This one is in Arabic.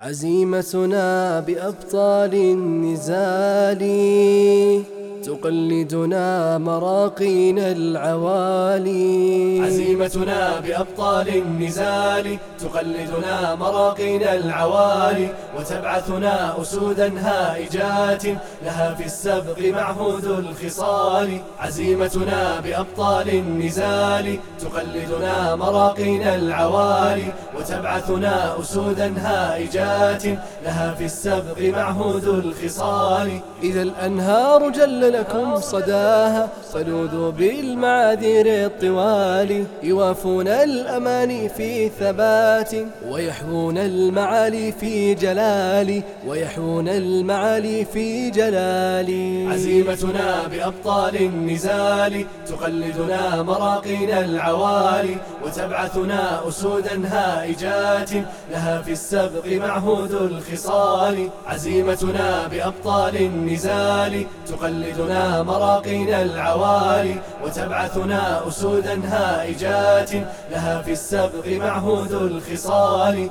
عزيمتنا بأبطال النزال. تقلدنا مراقين العوالي. عزيمتنا بأبطال النزال تقلدنا مراقين العوالي وتبعثنا أسودا هائجات لها في السبق معهود الخصال. عزيمتنا بأبطال النزال تقلدنا مراقين العوالي وتبعثنا أسودا هائجات لها في السبق معهود الخصال. إذا الأنهار جلل لكم صداها. فلوذوا بالمعاذير الطوال. يوافون الأماني في ثبات. ويحوون المعالي في جلال. ويحوون المعالي في جلال. عزيمتنا بأبطال النزال. تقلدنا مراقين العوالي وتبعثنا أسودا هائجات. لها في السبق معهود الخصال. عزيمتنا بأبطال النزال. تقلدنا تبعثنا مراقين العوالي وتبعثنا أسودا هائجات لها في السبق معهود الخصال.